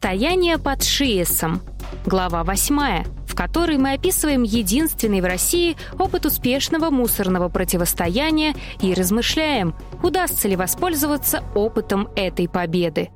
Противостояние под Шиесом. Глава 8, в которой мы описываем единственный в России опыт успешного мусорного противостояния и размышляем, удастся ли воспользоваться опытом этой победы.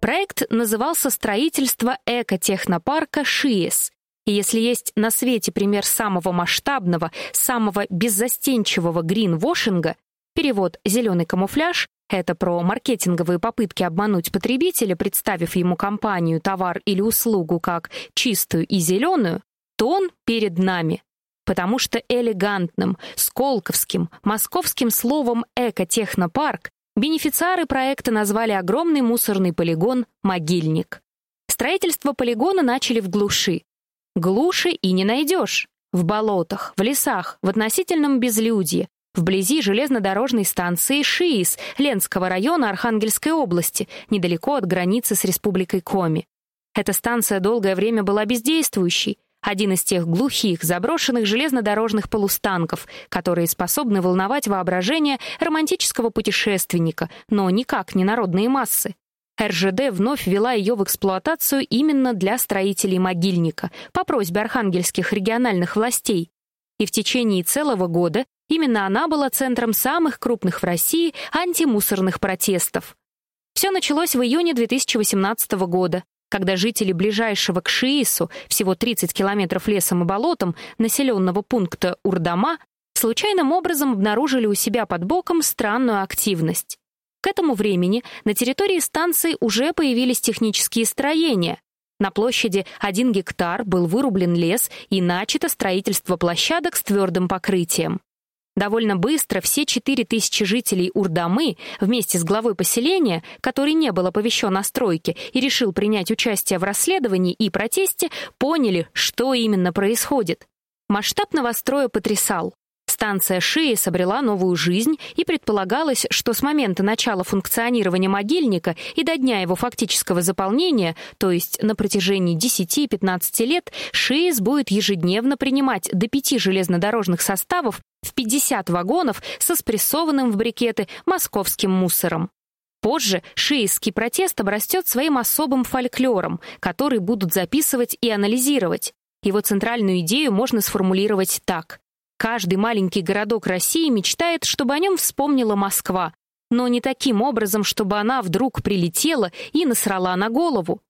Проект назывался «Строительство экотехнопарка ШИЭС», и если есть на свете пример самого масштабного, самого беззастенчивого гринвошинга, перевод «зеленый камуфляж», это про маркетинговые попытки обмануть потребителя, представив ему компанию, товар или услугу как чистую и зеленую, то он перед нами. Потому что элегантным, сколковским, московским словом «экотехнопарк» бенефициары проекта назвали огромный мусорный полигон «Могильник». Строительство полигона начали в глуши. Глуши и не найдешь. В болотах, в лесах, в относительном безлюдье, вблизи железнодорожной станции Шиис Ленского района Архангельской области, недалеко от границы с Республикой Коми. Эта станция долгое время была бездействующей, один из тех глухих, заброшенных железнодорожных полустанков, которые способны волновать воображение романтического путешественника, но никак не народные массы. РЖД вновь ввела ее в эксплуатацию именно для строителей могильника по просьбе архангельских региональных властей. И в течение целого года Именно она была центром самых крупных в России антимусорных протестов. Все началось в июне 2018 года, когда жители ближайшего к Шиису, всего 30 километров лесом и болотом, населенного пункта Урдама, случайным образом обнаружили у себя под боком странную активность. К этому времени на территории станции уже появились технические строения. На площади 1 гектар был вырублен лес и начато строительство площадок с твердым покрытием. Довольно быстро все 4000 жителей Урдамы вместе с главой поселения, который не был оповещен о стройке и решил принять участие в расследовании и протесте, поняли, что именно происходит. Масштаб новостроя потрясал. Станция Шии собрела новую жизнь, и предполагалось, что с момента начала функционирования могильника и до дня его фактического заполнения, то есть на протяжении 10-15 лет, ШИЭС будет ежедневно принимать до пяти железнодорожных составов в 50 вагонов со спрессованным в брикеты московским мусором. Позже шиистский протест обрастет своим особым фольклором, который будут записывать и анализировать. Его центральную идею можно сформулировать так. Каждый маленький городок России мечтает, чтобы о нем вспомнила Москва, но не таким образом, чтобы она вдруг прилетела и насрала на голову.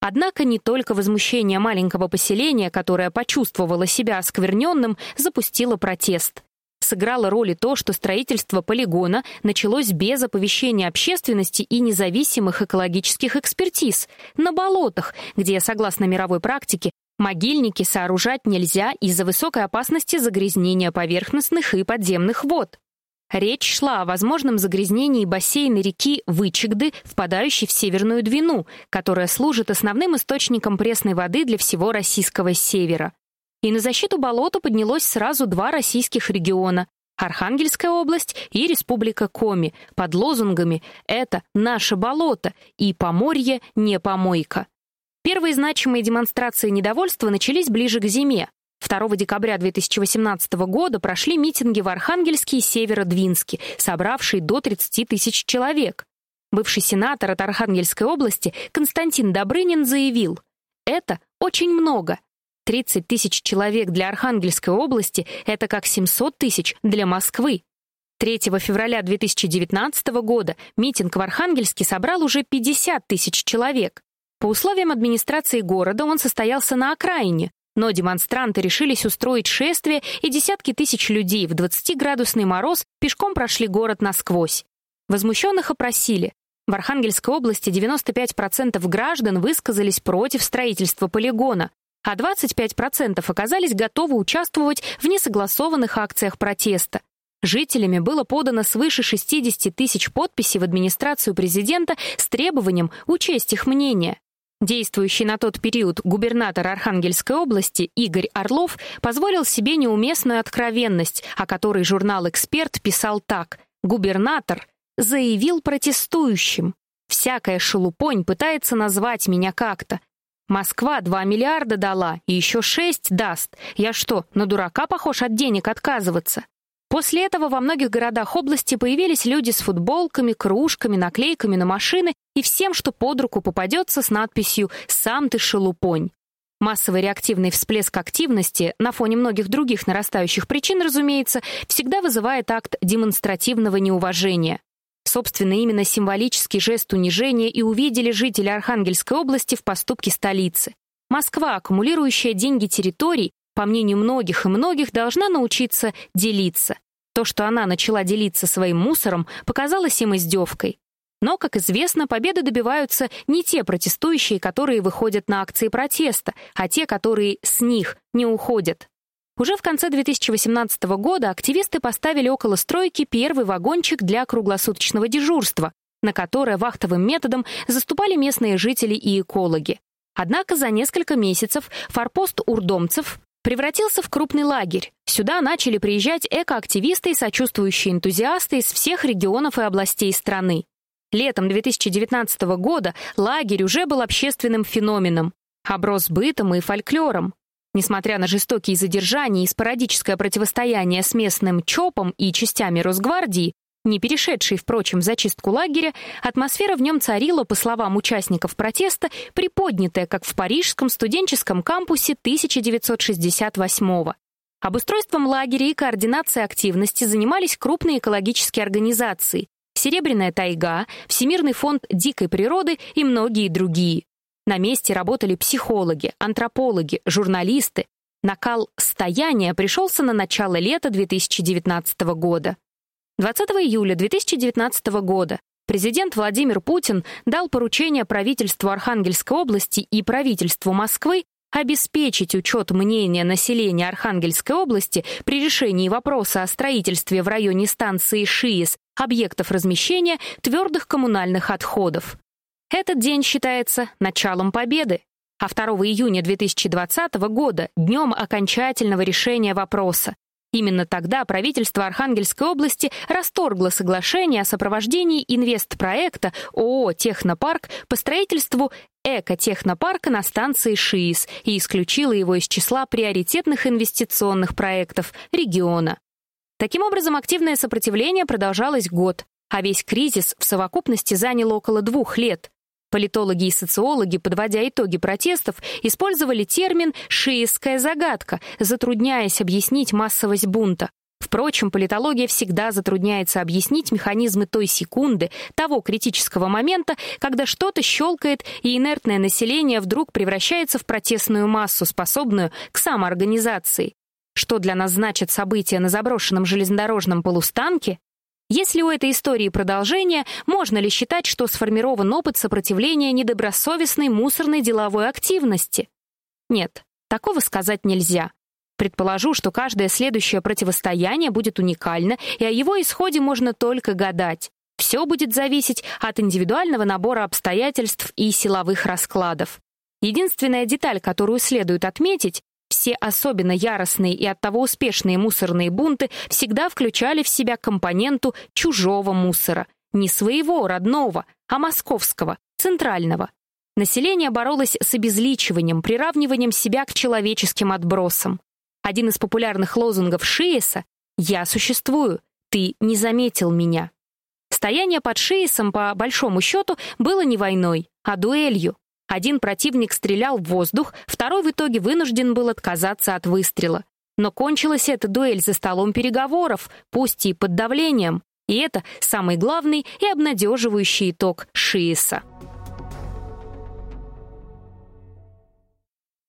Однако не только возмущение маленького поселения, которое почувствовало себя оскверненным, запустило протест. Сыграло роль и то, что строительство полигона началось без оповещения общественности и независимых экологических экспертиз, на болотах, где, согласно мировой практике, могильники сооружать нельзя из-за высокой опасности загрязнения поверхностных и подземных вод. Речь шла о возможном загрязнении бассейна реки Вычегды, впадающей в Северную Двину, которая служит основным источником пресной воды для всего российского севера. И на защиту болота поднялось сразу два российских региона — Архангельская область и Республика Коми под лозунгами «Это наше болото» и «Поморье не помойка». Первые значимые демонстрации недовольства начались ближе к зиме, 2 декабря 2018 года прошли митинги в Архангельске и Северодвинске, собравшие до 30 тысяч человек. Бывший сенатор от Архангельской области Константин Добрынин заявил, «Это очень много. 30 тысяч человек для Архангельской области — это как 700 тысяч для Москвы». 3 февраля 2019 года митинг в Архангельске собрал уже 50 тысяч человек. По условиям администрации города он состоялся на окраине, но демонстранты решились устроить шествие, и десятки тысяч людей в 20-градусный мороз пешком прошли город насквозь. Возмущенных опросили. В Архангельской области 95% граждан высказались против строительства полигона, а 25% оказались готовы участвовать в несогласованных акциях протеста. Жителями было подано свыше 60 тысяч подписей в администрацию президента с требованием учесть их мнение. Действующий на тот период губернатор Архангельской области Игорь Орлов позволил себе неуместную откровенность, о которой журнал «Эксперт» писал так. «Губернатор заявил протестующим. Всякая шелупонь пытается назвать меня как-то. Москва 2 миллиарда дала и еще 6 даст. Я что, на дурака похож от денег отказываться? После этого во многих городах области появились люди с футболками, кружками, наклейками на машины и всем, что под руку попадется с надписью «Сам ты шелупонь». Массовый реактивный всплеск активности, на фоне многих других нарастающих причин, разумеется, всегда вызывает акт демонстративного неуважения. Собственно, именно символический жест унижения и увидели жители Архангельской области в поступке столицы. Москва, аккумулирующая деньги территорий, по мнению многих и многих, должна научиться делиться. То, что она начала делиться своим мусором, показалось им издевкой. Но, как известно, победы добиваются не те протестующие, которые выходят на акции протеста, а те, которые с них не уходят. Уже в конце 2018 года активисты поставили около стройки первый вагончик для круглосуточного дежурства, на которое вахтовым методом заступали местные жители и экологи. Однако за несколько месяцев форпост урдомцев превратился в крупный лагерь. Сюда начали приезжать экоактивисты и сочувствующие энтузиасты из всех регионов и областей страны. Летом 2019 года лагерь уже был общественным феноменом, оброс бытом и фольклором. Несмотря на жестокие задержания и спорадическое противостояние с местным ЧОПом и частями Росгвардии, не перешедшей, впрочем, зачистку лагеря, атмосфера в нем царила, по словам участников протеста, приподнятая, как в парижском студенческом кампусе 1968-го. Обустройством лагеря и координацией активности занимались крупные экологические организации, Серебряная тайга, Всемирный фонд дикой природы и многие другие. На месте работали психологи, антропологи, журналисты. Накал стояния пришелся на начало лета 2019 года. 20 июля 2019 года президент Владимир Путин дал поручение правительству Архангельской области и правительству Москвы обеспечить учет мнения населения Архангельской области при решении вопроса о строительстве в районе станции ШИИС объектов размещения твердых коммунальных отходов. Этот день считается началом победы, а 2 июня 2020 года — днем окончательного решения вопроса. Именно тогда правительство Архангельской области расторгло соглашение о сопровождении инвестпроекта ООО «Технопарк» по строительству экотехнопарка на станции ШИИС и исключило его из числа приоритетных инвестиционных проектов региона. Таким образом, активное сопротивление продолжалось год, а весь кризис в совокупности занял около двух лет. Политологи и социологи, подводя итоги протестов, использовали термин «шиистская загадка», затрудняясь объяснить массовость бунта. Впрочем, политология всегда затрудняется объяснить механизмы той секунды, того критического момента, когда что-то щелкает, и инертное население вдруг превращается в протестную массу, способную к самоорганизации. Что для нас значит событие на заброшенном железнодорожном полустанке? Если у этой истории продолжение, можно ли считать, что сформирован опыт сопротивления недобросовестной мусорной деловой активности? Нет, такого сказать нельзя. Предположу, что каждое следующее противостояние будет уникально, и о его исходе можно только гадать. Все будет зависеть от индивидуального набора обстоятельств и силовых раскладов. Единственная деталь, которую следует отметить, все особенно яростные и оттого успешные мусорные бунты всегда включали в себя компоненту чужого мусора. Не своего, родного, а московского, центрального. Население боролось с обезличиванием, приравниванием себя к человеческим отбросам. Один из популярных лозунгов Шиеса «Я существую, ты не заметил меня». Стояние под Шиесом, по большому счету, было не войной, а дуэлью. Один противник стрелял в воздух, второй в итоге вынужден был отказаться от выстрела. Но кончилась эта дуэль за столом переговоров, пусть и под давлением. И это самый главный и обнадеживающий итог Шиеса.